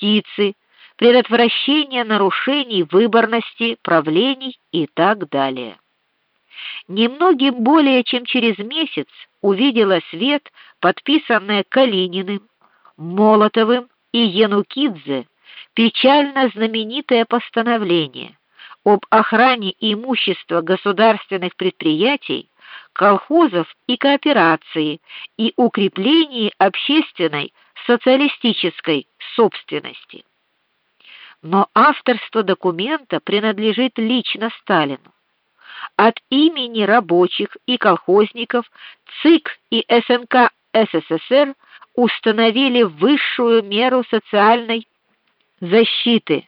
юстиции, предотвращение нарушений выборности правлений и так далее. Немногим более чем через месяц увидела свет подписанное Калининым, Молотовым и Янукидзе печально знаменитое постановление об охране имущества государственных предприятий, колхозов и кооперации и укреплении общественной социалистической собственности. Но авторство документа принадлежит лично Сталину. От имени рабочих и колхозников ЦИК и СНК СССР установили высшую меру социальной защиты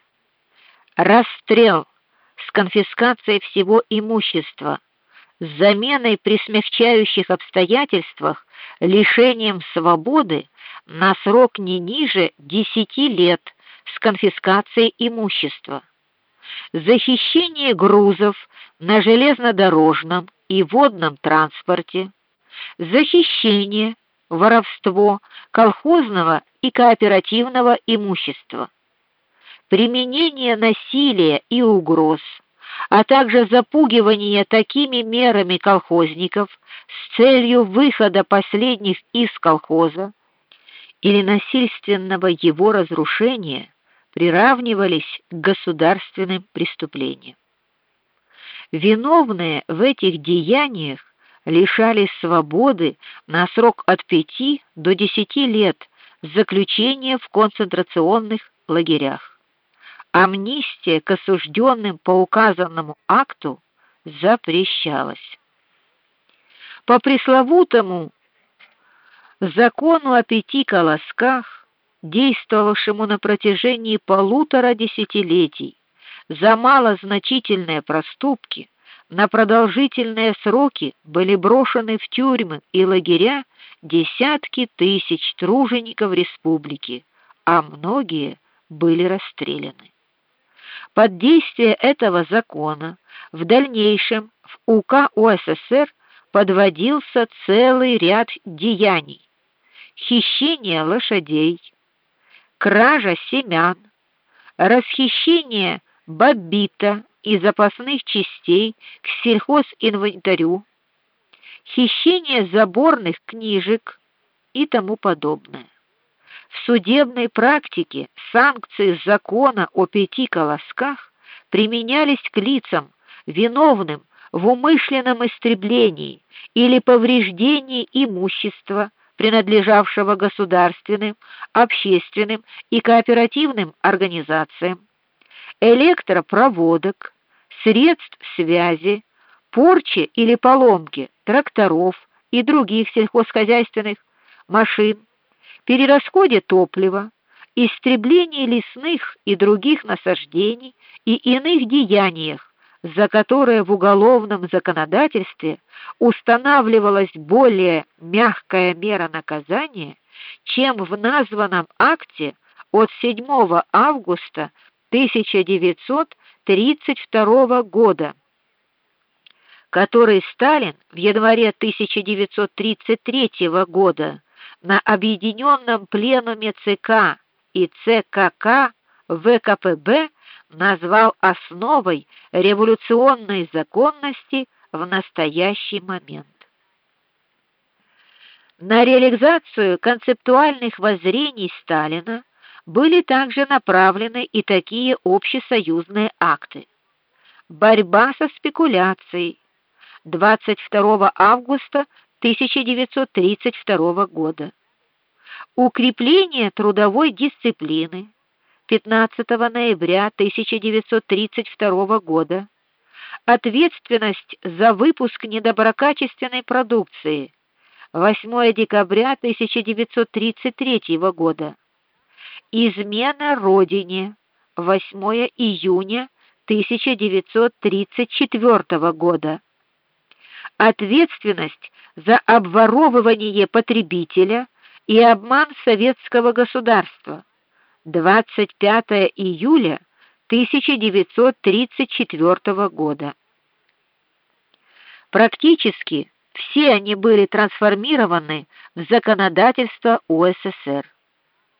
расстрел с конфискацией всего имущества, с заменой при смягчающих обстоятельствах лишением свободы на срок не ниже 10 лет с конфискацией имущества. Захищение грузов на железнодорожном и водном транспорте, захищение, воровство колхозного и кооперативного имущества. Применение насилия и угроз, а также запугивание такими мерами колхозников с целью выхода последних из колхоза или насильственного его разрушения приравнивались к государственным преступлениям. Виновные в этих деяниях лишались свободы на срок от пяти до десяти лет заключения в концентрационных лагерях амнистия к осужденным по указанному акту запрещалась. По пресловутому закону о пяти колосках, действовавшему на протяжении полутора десятилетий, за малозначительные проступки на продолжительные сроки были брошены в тюрьмы и лагеря десятки тысяч тружеников республики, а многие были расстреляны. Под действие этого закона в дальнейшем в УК УССР подводился целый ряд деяний: хищение лошадей, кража семян, расхищение бобита и запасных частей к сельхозинвентарю, хищение заборных книжек и тому подобное. В судебной практике санкции закона о пяти колосках применялись к лицам, виновным в умышленном истреблении или повреждении имущества, принадлежавшего государственным, общественным и кооперативным организациям, электропроводок, средств связи, порче или поломке тракторов и других сельскохозяйственных машин, перерасходе топлива, истреблении лесных и других насаждений и иных деяниях, за которые в уголовном законодательстве устанавливалась более мягкая мера наказания, чем в названном акте от 7 августа 1932 года, который Сталин в январе 1933 года на объединенном пленуме ЦК и ЦКК ВКПБ назвал основой революционной законности в настоящий момент. На реализацию концептуальных воззрений Сталина были также направлены и такие общесоюзные акты. Борьба со спекуляцией 22 августа 1932 года. Укрепление трудовой дисциплины 15 ноября 1932 года. Ответственность за выпуск недоброкачественной продукции 8 декабря 1933 года. Измена родине 8 июня 1934 года. Ответственность за обворовывание потребителя и обман советского государства. 25 июля 1934 года. Практически все они были трансформированы в законодательство УССР.